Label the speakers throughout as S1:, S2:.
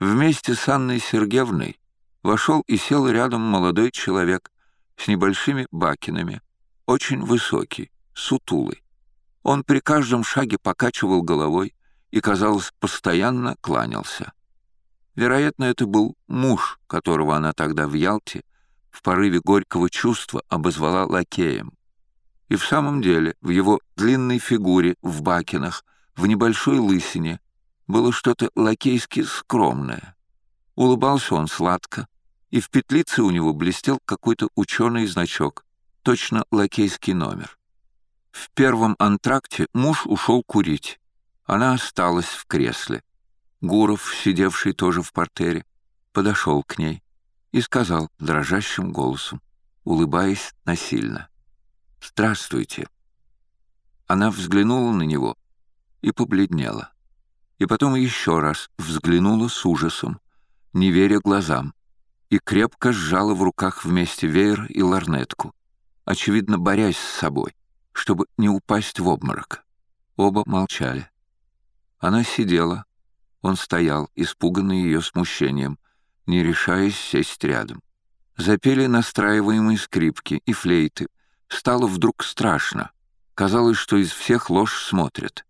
S1: Вместе с Анной Сергеевной вошел и сел рядом молодой человек с небольшими бакинами, очень высокий, сутулый. Он при каждом шаге покачивал головой и, казалось, постоянно кланялся. Вероятно, это был муж, которого она тогда в Ялте в порыве горького чувства обозвала лакеем. И в самом деле в его длинной фигуре в бакинах, в небольшой лысине, было что-то лакейски скромное. Улыбался он сладко, и в петлице у него блестел какой-то ученый значок, точно лакейский номер. В первом антракте муж ушел курить. Она осталась в кресле. Гуров, сидевший тоже в портере, подошел к ней и сказал дрожащим голосом, улыбаясь насильно. «Здравствуйте». Она взглянула на него и побледнела и потом еще раз взглянула с ужасом, не веря глазам, и крепко сжала в руках вместе веер и ларнетку, очевидно, борясь с собой, чтобы не упасть в обморок. Оба молчали. Она сидела, он стоял, испуганный ее смущением, не решаясь сесть рядом. Запели настраиваемые скрипки и флейты. Стало вдруг страшно. Казалось, что из всех ложь смотрят.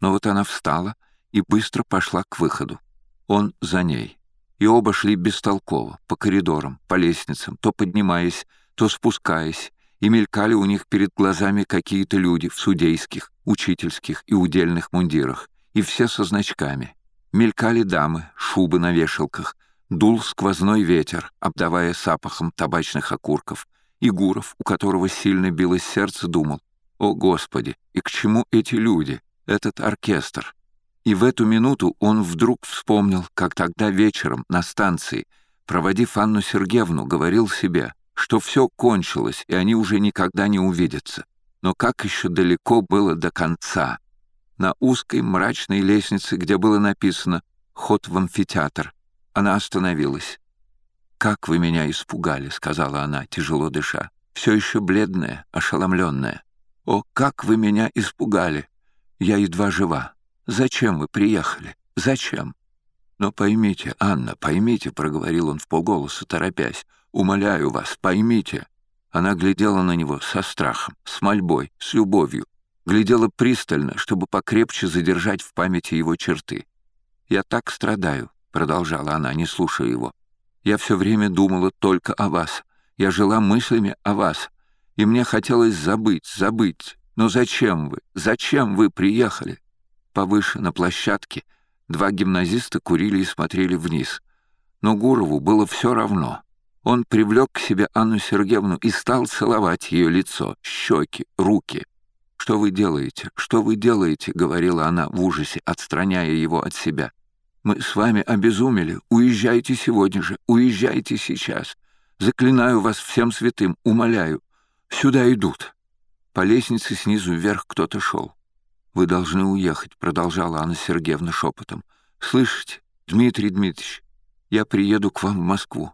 S1: Но вот она встала — и быстро пошла к выходу. Он за ней. И оба шли бестолково, по коридорам, по лестницам, то поднимаясь, то спускаясь, и мелькали у них перед глазами какие-то люди в судейских, учительских и удельных мундирах, и все со значками. Мелькали дамы, шубы на вешалках, дул сквозной ветер, обдавая запахом табачных окурков, и Гуров, у которого сильно билось сердце, думал, «О, Господи, и к чему эти люди, этот оркестр?» И в эту минуту он вдруг вспомнил, как тогда вечером на станции, проводив Анну Сергеевну, говорил себе, что все кончилось, и они уже никогда не увидятся. Но как еще далеко было до конца? На узкой мрачной лестнице, где было написано «Ход в амфитеатр», она остановилась. «Как вы меня испугали», — сказала она, тяжело дыша, все еще бледная, ошеломленная. «О, как вы меня испугали! Я едва жива. Зачем вы приехали? Зачем?» «Но поймите, Анна, поймите», — проговорил он в полголоса, торопясь. «Умоляю вас, поймите». Она глядела на него со страхом, с мольбой, с любовью. Глядела пристально, чтобы покрепче задержать в памяти его черты. «Я так страдаю», — продолжала она, не слушая его. «Я все время думала только о вас. Я жила мыслями о вас. И мне хотелось забыть, забыть. Но зачем вы? Зачем вы приехали? Повыше, на площадке, два гимназиста курили и смотрели вниз. Но Гурову было все равно. Он привлек к себе Анну Сергеевну и стал целовать ее лицо, щеки, руки. «Что вы делаете? Что вы делаете?» — говорила она в ужасе, отстраняя его от себя. «Мы с вами обезумели. Уезжайте сегодня же. Уезжайте сейчас. Заклинаю вас всем святым, умоляю. Сюда идут». По лестнице снизу вверх кто-то шел. «Вы должны уехать», — продолжала Анна Сергеевна шепотом. «Слышите, Дмитрий Дмитриевич, я приеду к вам в Москву.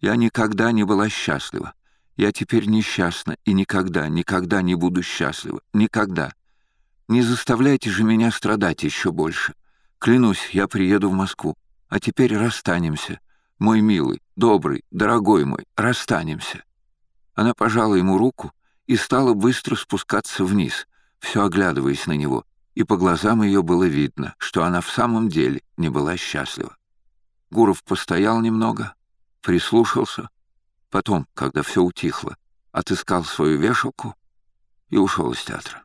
S1: Я никогда не была счастлива. Я теперь несчастна и никогда, никогда не буду счастлива. Никогда. Не заставляйте же меня страдать еще больше. Клянусь, я приеду в Москву. А теперь расстанемся. Мой милый, добрый, дорогой мой, расстанемся». Она пожала ему руку и стала быстро спускаться вниз — все оглядываясь на него, и по глазам ее было видно, что она в самом деле не была счастлива. Гуров постоял немного, прислушался, потом, когда все утихло, отыскал свою вешалку и ушел из театра.